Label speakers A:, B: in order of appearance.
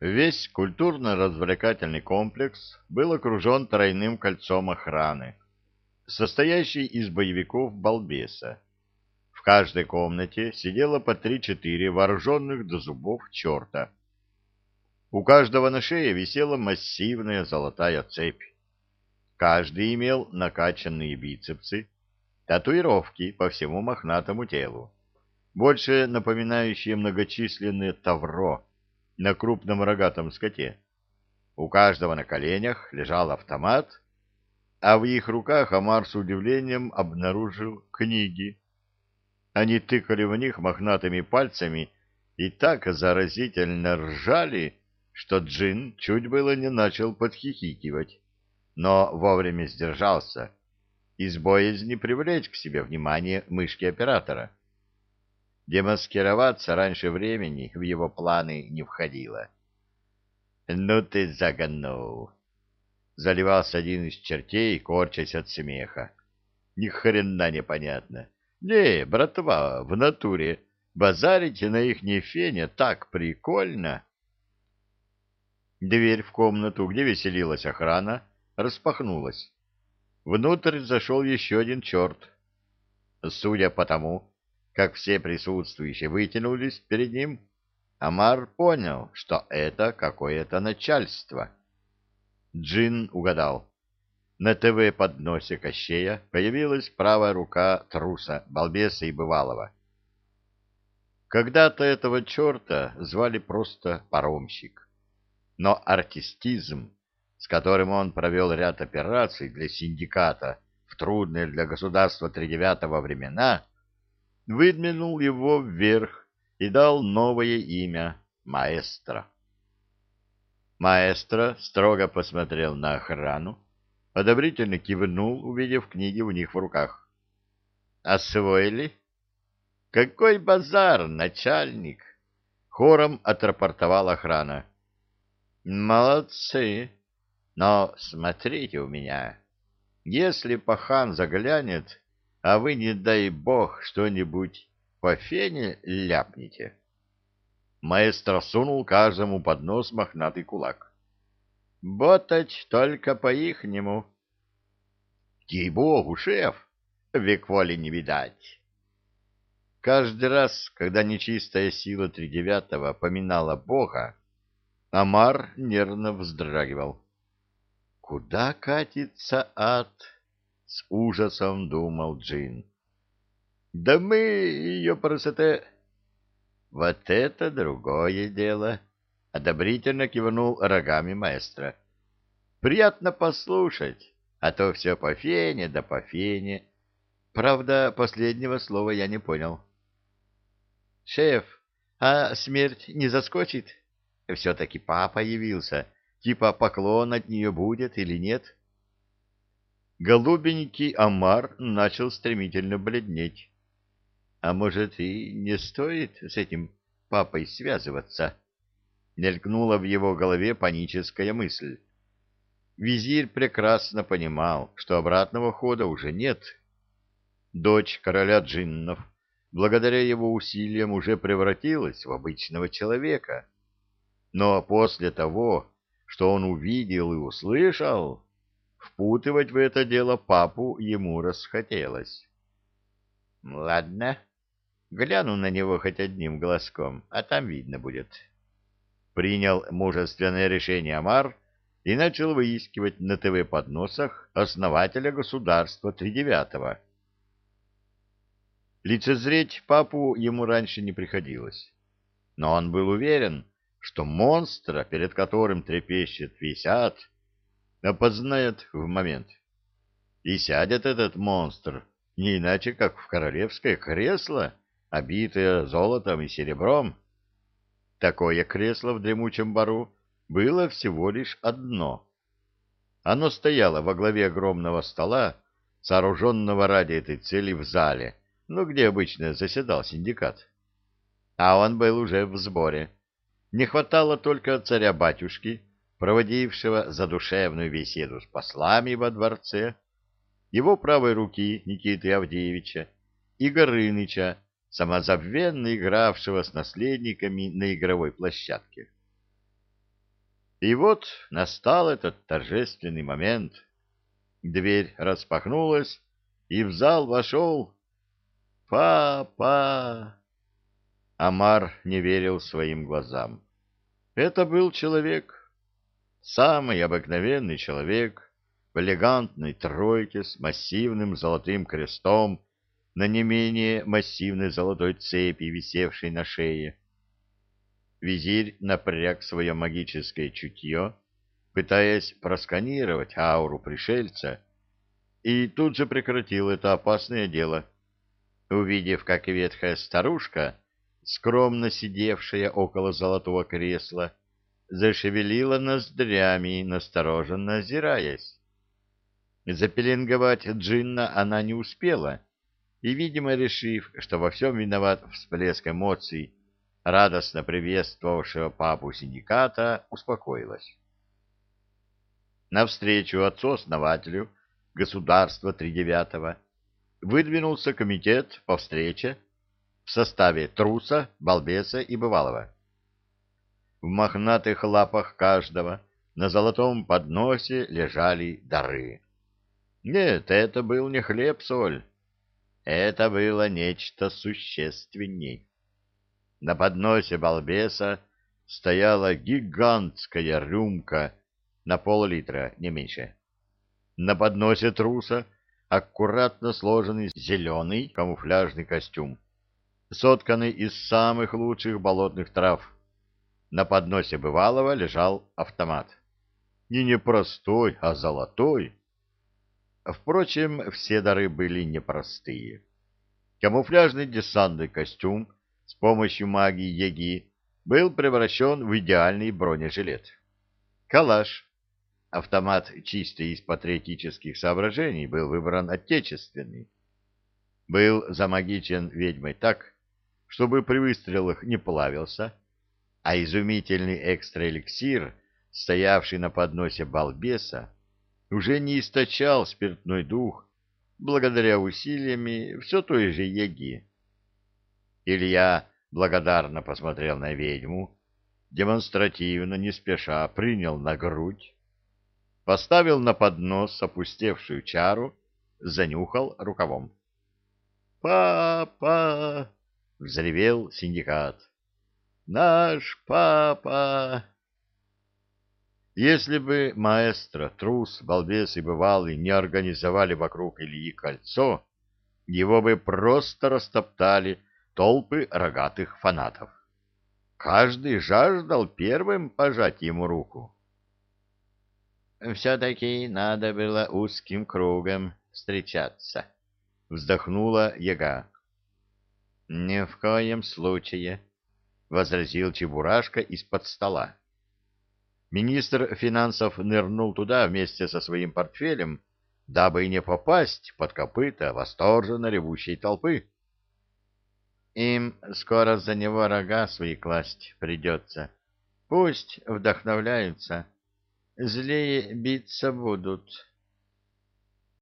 A: Весь культурно-развлекательный комплекс был окружен тройным кольцом охраны, состоящей из боевиков-балбеса. В каждой комнате сидело по три-четыре вооруженных до зубов черта. У каждого на шее висела массивная золотая цепь. Каждый имел накачанные бицепсы, татуировки по всему мохнатому телу, больше напоминающие многочисленные тавро на крупном рогатом скоте. У каждого на коленях лежал автомат, а в их руках Амар с удивлением обнаружил книги. Они тыкали в них мохнатыми пальцами и так заразительно ржали, что Джин чуть было не начал подхихикивать, но вовремя сдержался, из боязни привлечь к себе внимание мышки оператора. Демаскироваться раньше времени в его планы не входило. — Ну ты загонул! — заливался один из чертей, корчась от смеха. — Ни хрена непонятно. Не, братва, в натуре, базарите на их фене так прикольно. Дверь в комнату, где веселилась охрана, распахнулась. Внутрь зашел еще один черт. Судя по тому, как все присутствующие вытянулись перед ним, Амар понял, что это какое-то начальство. Джин угадал. На ТВ под носе Кощея появилась правая рука труса, балбеса и бывалого. Когда-то этого черта звали просто паромщик. Но артистизм, с которым он провел ряд операций для синдиката в трудные для государства тридевятого времена, выдвинул его вверх и дал новое имя — маэстро. Маэстро строго посмотрел на охрану, одобрительно кивнул, увидев книги у них в руках. «Освоили?» «Какой базар, начальник!» Хором отрапортовал охрана. «Молодцы! Но смотрите у меня. Если пахан заглянет, а вы, не дай бог, что-нибудь по фене ляпните. Маэстро сунул каждому под нос мохнатый кулак. Ботать только по-ихнему. Ей-богу, шеф, век воли не видать. Каждый раз, когда нечистая сила тридевятого поминала Бога, Амар нервно вздрагивал. Куда катится ад? — с ужасом думал Джин. «Да мы ее просто...» «Вот это другое дело!» — одобрительно кивнул рогами маэстро. «Приятно послушать, а то все по фене да по фене. Правда, последнего слова я не понял». «Шеф, а смерть не заскочит? Все-таки папа явился. Типа поклон от нее будет или нет?» Голубенький омар начал стремительно бледнеть. А может, и не стоит с этим папой связываться? Мелькнула в его голове паническая мысль. Визирь прекрасно понимал, что обратного хода уже нет. Дочь короля джиннов, благодаря его усилиям, уже превратилась в обычного человека. Но после того, что он увидел и услышал, Впутывать в это дело папу ему расхотелось. Ладно, гляну на него хоть одним глазком, а там видно будет. Принял мужественное решение Амар и начал выискивать на ТВ-подносах основателя государства Тридевятого. Лицезреть папу ему раньше не приходилось, но он был уверен, что монстра, перед которым трепещет весь ад, опознает в момент. И сядет этот монстр не иначе, как в королевское кресло, обитое золотом и серебром. Такое кресло в дремучем бару было всего лишь одно. Оно стояло во главе огромного стола, сооруженного ради этой цели в зале, ну, где обычно заседал синдикат. А он был уже в сборе. Не хватало только царя-батюшки, проводившего задушевную беседу с послами во дворце, его правой руки Никиты Авдеевича и Горыныча, самозабвенно игравшего с наследниками на игровой площадке. И вот настал этот торжественный момент. Дверь распахнулась, и в зал вошел... Папа! Амар не верил своим глазам. Это был человек, самый обыкновенный человек, в элегантной тройке с массивным золотым крестом на не менее массивной золотой цепи, висевшей на шее. Визирь напряг свое магическое чутье, пытаясь просканировать ауру пришельца, и тут же прекратил это опасное дело, увидев, как ветхая старушка, скромно сидевшая около золотого кресла, зашевелила ноздрями, настороженно озираясь. Запеленговать джинна она не успела, и, видимо, решив, что во всем виноват всплеск эмоций, радостно приветствовавшего папу синдиката, успокоилась. Навстречу отцу-основателю государства Тридевятого выдвинулся комитет по встрече в составе труса, балбеса и бывалого. В мохнатых лапах каждого на золотом подносе лежали дары. Нет, это был не хлеб-соль, это было нечто существенней. На подносе балбеса стояла гигантская рюмка на пол-литра, не меньше. На подносе труса аккуратно сложенный зеленый камуфляжный костюм, сотканный из самых лучших болотных трав. На подносе бывалого лежал автомат. И не простой, а золотой. Впрочем, все дары были непростые. Камуфляжный десантный костюм с помощью магии Еги был превращен в идеальный бронежилет. Калаш, автомат чисто из патриотических соображений, был выбран отечественный. Был замагичен ведьмой так, чтобы при выстрелах не плавился, а изумительный экстраэликсир, стоявший на подносе балбеса, уже не источал спиртной дух благодаря усилиями все той же Еги. Илья благодарно посмотрел на ведьму, демонстративно, не спеша, принял на грудь, поставил на поднос опустевшую чару, занюхал рукавом. «Папа!» — взревел синдикат. «Наш папа!» Если бы маэстро, трус, балбес и бывалый не организовали вокруг Ильи кольцо, его бы просто растоптали толпы рогатых фанатов. Каждый жаждал первым пожать ему руку. «Все-таки надо было узким кругом встречаться», — вздохнула яга. «Ни в коем случае», — возразил Чебурашка из-под стола. Министр финансов нырнул туда вместе со своим портфелем, дабы не попасть под копыта восторженно ревущей толпы. Им скоро за него рога свои класть придется. Пусть вдохновляются, злее биться будут.